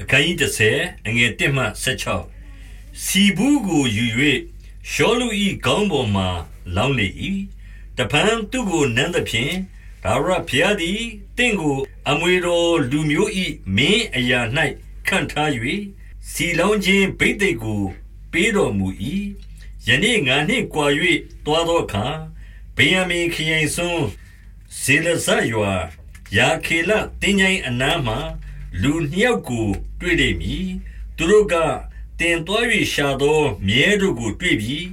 အခန်းကြီး30အငယ်1မှ16စီဘူးကိုယူ၍ရှောလူဤခေါင်းပေါ်မှလောင်းလေ၏တပန်းသူကိုနမ်းသဖြင့်ဒါရဖျားသည်တင့်ကို အမွေတော်လူမျိုးဤမင်းအရာ၌ခံထား၍စီလောင်းခြင်းဗိသိက်ကို ပေးတော်မူ၏ယနေ့ငါနှင့်ကြွာ၍တွားသောအခါဗေယမင်ခရိုင်စွန်းဇေလဇရွာယာခေလတင်းငိုင်းအနားမှ လူနှစ်ယောက်ကိုတွေ့လိမ့်မည်သူတို့ကတင်သွား၍ရှာသောမြဲတို့ကိုတွေ့ပြီး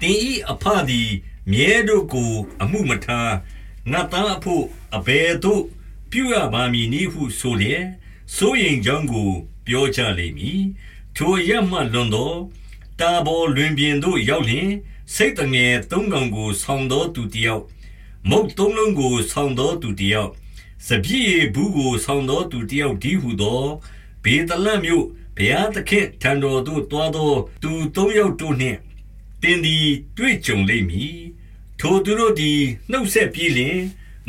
တင်ဤအဖသည်မြဲတို့ကို အမှုမထားငါသားအဖို့အဘယ်သို့ပြုရပါမည်နည်းဟုဆိုလျက်စိုးရင်ကြောင်းကို ပြောကြလိမ့်မည်ထိုရမှလွန်သောတာဘောလွင်ပြင်သို့ရောက်လျင်စိတ်တငယ်သုံးကောင်ကို ဆောင်းသောသူတယောက်မုတ်သုံးလုံးကိုဆောင်းသောသူတယောက် စပြည့်ဘူးကိုဆောင်းသောသူတယောက်ဒီဟုသောဘေတလတ်မြို့ဘုရားသခင်ထံတော်သို့တွားသောသူသုံးယောက်တို့နှင့်တင်သည်တွေ့ကြုံလိမ့်မည်ထိုသူတို့သည်နှုတ်ဆက်ပြီးလျှင်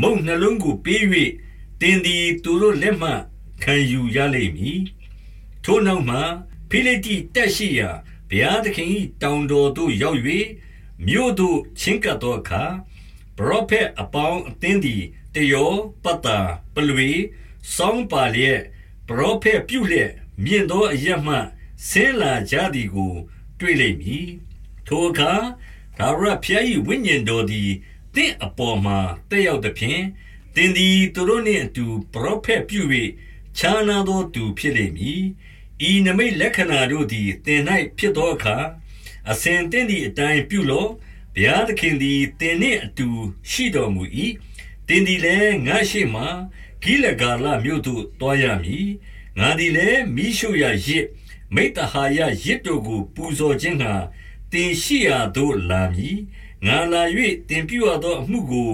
မုံနှလုံးကိုပေး၍တင်သည်သူတို့လက်မှခံယူရလိမ့်မည်ထိုနောက်မှဖိလိတိတက်ရှိရာဘုရားသခင်၏တောင်တော်သို့ရောက်၍မြို့သို့ချင်းကပ်သောအခါပ ရောဖက်အပေါင်းအသင်းသည်တယောပတ္တာပလွေစောင်းပါလျက်ပရောဖက်ပြုလျက်မြင့်သောအရမှဆင်းလာကြသည်ကို တွေ့လိမ့်မည်ထိုအခါဒါဝရဖျား၏ဝိညာဉ်တော်သည်တင့်အပေါ်မှာတက်ရောက်သည်ဖြင့်တင်သည်သူတို့နှင့်အတူပရောဖက်ပြု၍ခြားနာသောသူဖြစ်လိမ့်မည်ဤနမိတ်လက္ခဏာတို့သည်တင်၌ဖြစ်သောအခါအစဉ်တင့်သည့်အတိုင်းပြုလော ဘုရားသခင်သည်တင်နှင့်အတူရှိတော်မူ၏တင်သည်လည်းငါရှိမှဂိလဂါလမြို့သို့တွားရမည်ငါသည်လည်းမိရှုရရစ်မိတ္တဟာယရစ်တို့ကို ပူဇော်ခြင်းငှာတင်ရှိရာသို့လာမည်ငါလာ၍တင်ပြုရသောအမှုကို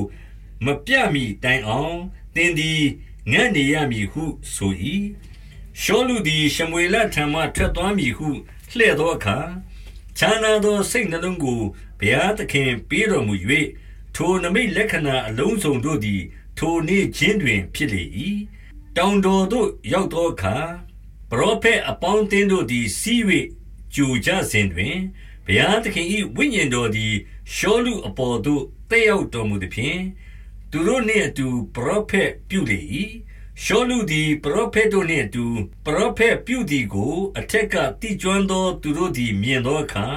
မပြမီတိုင်အောင်တင်သည်ငန့်နေရမည်ဟုဆို၏ရှောလူသည်ရှမွေလထံမှထွက်သွားမည်ဟုလှဲ့သောအခါ ခြားနာသောစိတ်နှလုံးကိုဘုရားသခင်ပေးတော်မူ၍ထိုနမိတ်လက္ခဏာအလုံးစုံတို့သည် ထိုနေ့ချင်းတွင် ဖြစ်လေ၏တောင်တော်သို့ရောက်သောအခါပရောဖက်အပေါင်းအသင်းတို့သည်စီး၍ကြိုကြစဉ်တွင်ဘုရားသခင်၏ဝိညာဉ်တော်သည်ရှောလူအပေါ်သို့တက်ရောက်တော်မူသည်ဖြင့်သူတို့နှင့်အတူပရောဖက်ပြုလေ၏ ရှောလူသည် ပရောဖက်တို့နှင့်အတူ ပရောဖက်ပြုသည်ကို အထက်ကတိကျွမ်းသောသူတို့သည် မြင်သောအခါ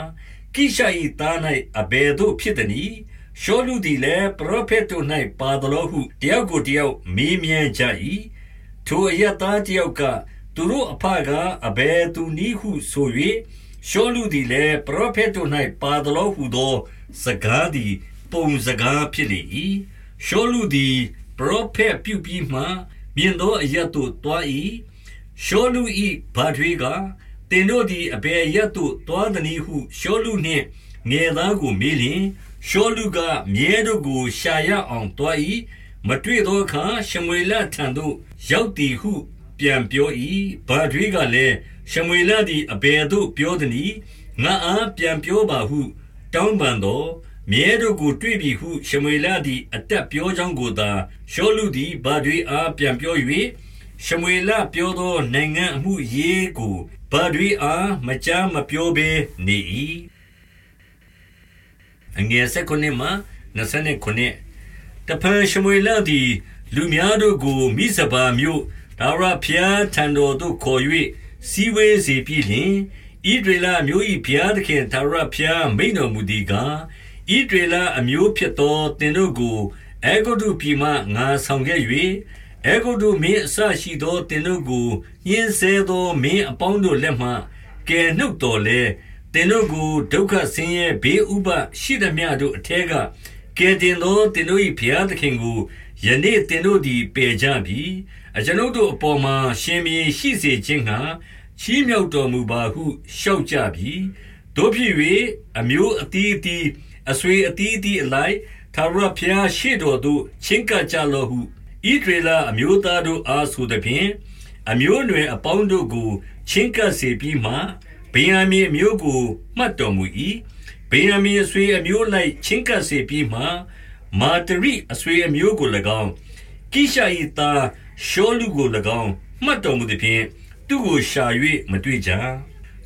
ကိရှ၏သား၌အဘယ်သို့ဖြစ်သနည်း ရှောလူသည်လည်း ပရောဖက်တို့၌ပါသလိုဟု တယောက်ကိုတယောက် မေးမြန်းကြ၏ထိုအရသားတယောက်က သူတို့အဖကအဘယ်သူနည်းဟုဆို၍ရှောလူသည်လည်း ပရောဖက်တို့၌ပါသလိုဟုသော စကားသည် ပုံစကားဖြစ်လေ၏ရှောလူသည် ပရောဖက်ပြုပြီးမှ မြင်သောအရတ်သို့တွား၏ရှောလူ၏ဘာထွေးကတင်တို့သည်အဘယ်ရတ်သို့တွားသနည်းဟုရှောလူနှင့်ငယ်သားကိုမေးလျင်ရှောလူကမြဲတို့ကိုရှာရအောင်တွား၏မတွေ့သောအခါရှမွေလထံသို့ရောက်သည်ဟု ပြန်ပြော၏ဘာထွေးကလည်းရှမွေလသည်အဘယ်သို့ပြောသနည်းငါအားပြန်ပြောပါဟု တောင်းပန်သော မြဲတို့ကိုတွေ့ပြီဟု ရှမွေလသည် အတက်ပြောကြောင်းကိုသာရှောလူသည်ဘာတွေအားပြန်ပြော၍ရှမွေလပြောသောနိုင်ငံအမှုရေးကိုဘာတွေအားမကြားမပြောဘဲနေ၏အငယ်၁၉မှ29တဖန်ရှမွေလသည် လူများတို့ကိုမိစပါမြို့ဒါဝရဖျားထံတော်သို့ခေါ်၍စီဝေးစေပြီးလျှင်ဣဒရလမျိုး၏ဘုရားသခင်ဒါဝရဖျားမိန်တော်မူသည်ကား ဣဒရေလအမျိုးဖြစ်သောတင်တို့ကိုအေဂုတုပြည်မှငါဆောင်ခဲ့၍အေဂုတုမင်းအစရှိသောတင်တို့ကိုညှင်းဆဲသောမင်းအပေါင်းတို့လက်မှကယ်နှုတ်တော်လဲတင်တို့ကိုဒုက္ခဆင်းရဲဘေးဥပရှိသမျှတို့အထက်ကကယ်တင်သောတင်တို့၏ဘုရားသခင်ကိုယနေ့တင်တို့သည်ပယ်ကြပြီအကျွန်ုပ်တို့အပေါ်မှာရှင်မြေရှိစေခြင်းဟာချီးမြှောက်တော်မူပါဟုရှောက်ကြပြီတို့ဖြစ်၍အမျိုးအသီးအသီး အဆွေအသီးအသီးအလိုက်သာရဖျားရှေ့တော်သို့ချင်းကပ်ကြလော့ဟုဣဒရေလအမျိုးသားတို့အားဆိုသည်ဖြင့်အမျိုးနွယ်အပေါင်းတို့ကိုချင်းကပ်စေပြီးမှဗိယံမီအမျိုးကိုမှတ်တော်မူ၏ဗိယံမီအဆွေအမျိုးလိုက်ချင်းကပ်စေပြီးမှမာတရိအဆွေအမျိုးကို၎င်းကိရှာ၏သားရှောလူကို၎င်းမှတ်တော်မူသည်ဖြင့်သူ့ကိုရှာ၍မတွေ့ကြ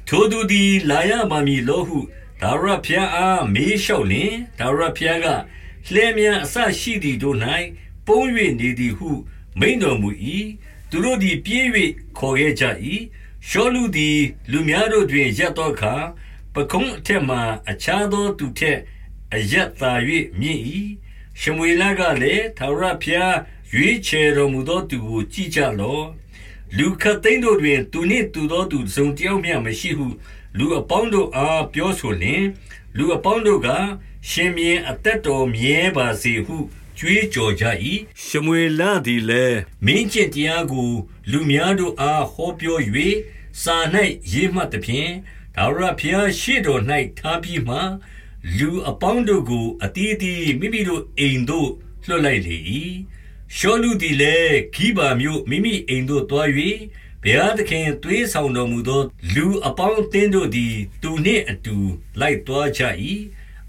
ထိုသူသည်လာရပါမည်လောဟု ဒါဝရဖျားအားမေးလျှောက်လင်ဒါဝရဖျားကလှဲမြန်အဆရှိသည်တို့၌ပုံ၍နေသည်ဟု မိန်တော်မူ၏သူတို့သည်ပြေး၍ခေါ်ခဲ့ကြ၏ရှောလူသည် လူများတို့တွင်ရက်သောအခါပကုံးအထက်မှအခြားသောသူထက်အယက်သာ၍မြင့်၏ရှမွေလကလည်းသာရဖျားရွေးချယ်တော်မူသောသူကိုကြည့်ကြလော့ လူခတ်သိန်းတို့တွင် သူနှင့်တူသောသူစုံတယောက်မျှမရှိဟု လူအပေါင်းတို့အားပြောဆိုလျင်လူအပေါင်းတို့ကရှင်မြင်းအသက်တော်မြဲပါစေဟုကြွေးကြော်ကြ၏ရှမွေလသည်လည်းမင်းကျင့်တရားကို လူများတို့အားဟောပြော၍စာ၌ရေးမှတ်သဖြင့်ဒါဝရဖျားရှိတော်၌ထားပြီးမှလူအပေါင်းတို့ကိုအတီးတီမိမိတို့အိမ်သို့လွှတ်လိုက်လေ၏ ရှောလူသည်လည်းဂိဗာမြို့မိမိအိမ်သို့သွား၍ဘုရားသခင်သွေးဆောင်တော်မူသော လူအပေါင်းအသင်းတို့သည် သူနှင့်အတူလိုက်သွားကြ၏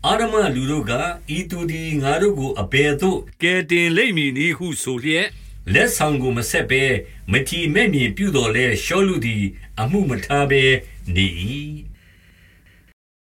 အာရမလူတို့ကဤသူသည်ငါတို့ကိုအဘယ်သို့ကဲတင်လိမ့်မည်နည်းဟုဆိုလျက်လက်ဆောင်ကိုမဆက်ဘဲမထီမဲ့မြင်ပြုတော်လဲရှောလူသည် အမှုမထားဘဲနေ၏